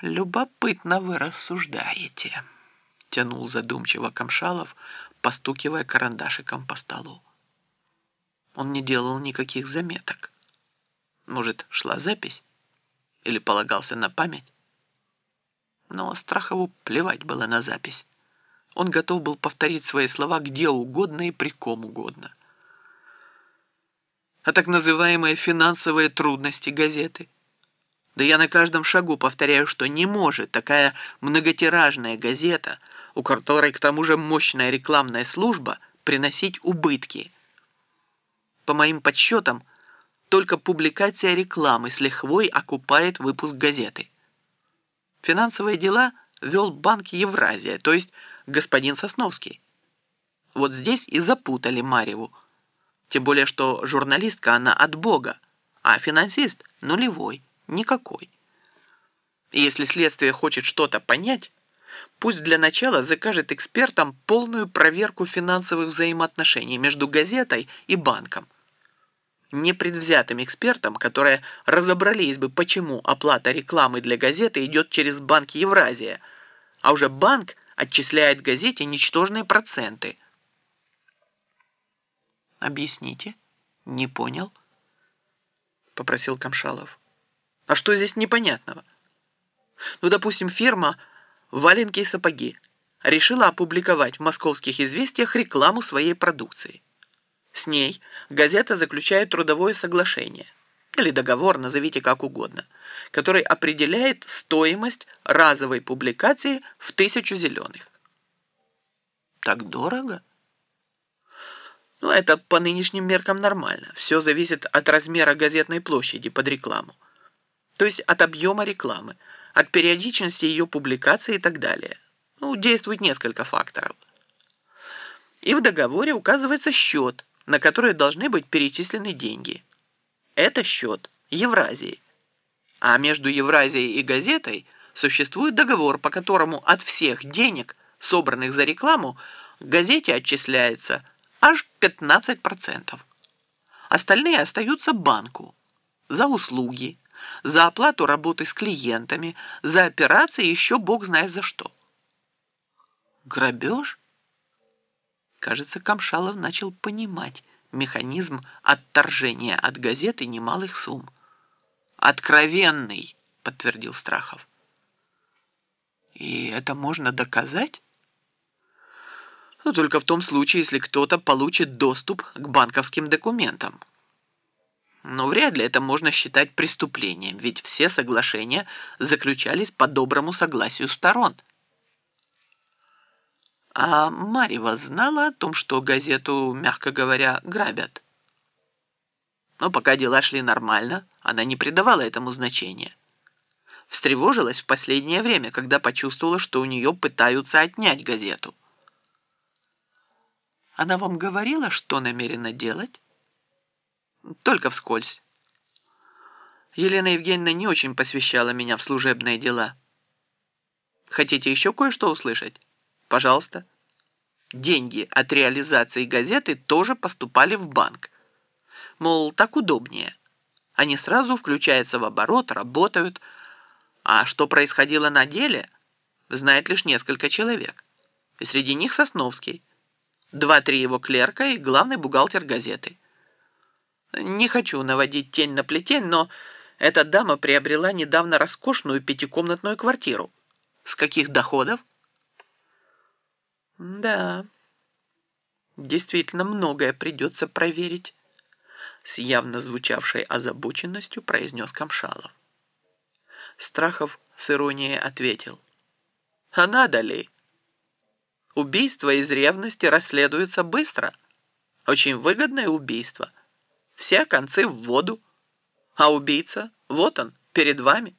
«Любопытно вы рассуждаете», — тянул задумчиво Камшалов, постукивая карандашиком по столу. Он не делал никаких заметок. Может, шла запись? Или полагался на память? Но Страхову плевать было на запись. Он готов был повторить свои слова где угодно и при ком угодно. А так называемые финансовые трудности газеты – да я на каждом шагу повторяю, что не может такая многотиражная газета, у которой к тому же мощная рекламная служба, приносить убытки. По моим подсчетам, только публикация рекламы с лихвой окупает выпуск газеты. Финансовые дела вел банк Евразия, то есть господин Сосновский. Вот здесь и запутали Марьеву. Тем более, что журналистка она от Бога, а финансист нулевой. Никакой. И если следствие хочет что-то понять, пусть для начала закажет экспертам полную проверку финансовых взаимоотношений между газетой и банком. Непредвзятым экспертам, которые разобрались бы, почему оплата рекламы для газеты идет через банк Евразия, а уже банк отчисляет газете ничтожные проценты. «Объясните?» «Не понял», — попросил Камшалов. А что здесь непонятного? Ну, допустим, фирма «Валенки и сапоги» решила опубликовать в московских известиях рекламу своей продукции. С ней газета заключает трудовое соглашение или договор, назовите как угодно, который определяет стоимость разовой публикации в тысячу зеленых. Так дорого? Ну, это по нынешним меркам нормально. Все зависит от размера газетной площади под рекламу то есть от объема рекламы, от периодичности ее публикации и так далее. Ну, действует несколько факторов. И в договоре указывается счет, на который должны быть перечислены деньги. Это счет Евразии. А между Евразией и газетой существует договор, по которому от всех денег, собранных за рекламу, газете отчисляется аж 15%. Остальные остаются банку за услуги, за оплату работы с клиентами, за операции еще бог знает за что. Грабеж? Кажется, Камшалов начал понимать механизм отторжения от газеты немалых сумм. «Откровенный», — подтвердил Страхов. «И это можно доказать?» «Ну, только в том случае, если кто-то получит доступ к банковским документам». Но вряд ли это можно считать преступлением, ведь все соглашения заключались по доброму согласию сторон. А Марева знала о том, что газету, мягко говоря, грабят. Но пока дела шли нормально, она не придавала этому значения. Встревожилась в последнее время, когда почувствовала, что у нее пытаются отнять газету. Она вам говорила, что намерена делать? Только вскользь. Елена Евгеньевна не очень посвящала меня в служебные дела. Хотите еще кое-что услышать? Пожалуйста. Деньги от реализации газеты тоже поступали в банк. Мол, так удобнее. Они сразу включаются в оборот, работают. А что происходило на деле, знает лишь несколько человек. И среди них Сосновский. Два-три его клерка и главный бухгалтер газеты. Не хочу наводить тень на плетень, но эта дама приобрела недавно роскошную пятикомнатную квартиру. С каких доходов? Да, действительно многое придется проверить. С явно звучавшей озабоченностью произнес Камшалов. Страхов с иронией ответил. А надо ли? Убийство из ревности расследуется быстро. Очень выгодное убийство – все концы в воду. А убийца, вот он, перед вами.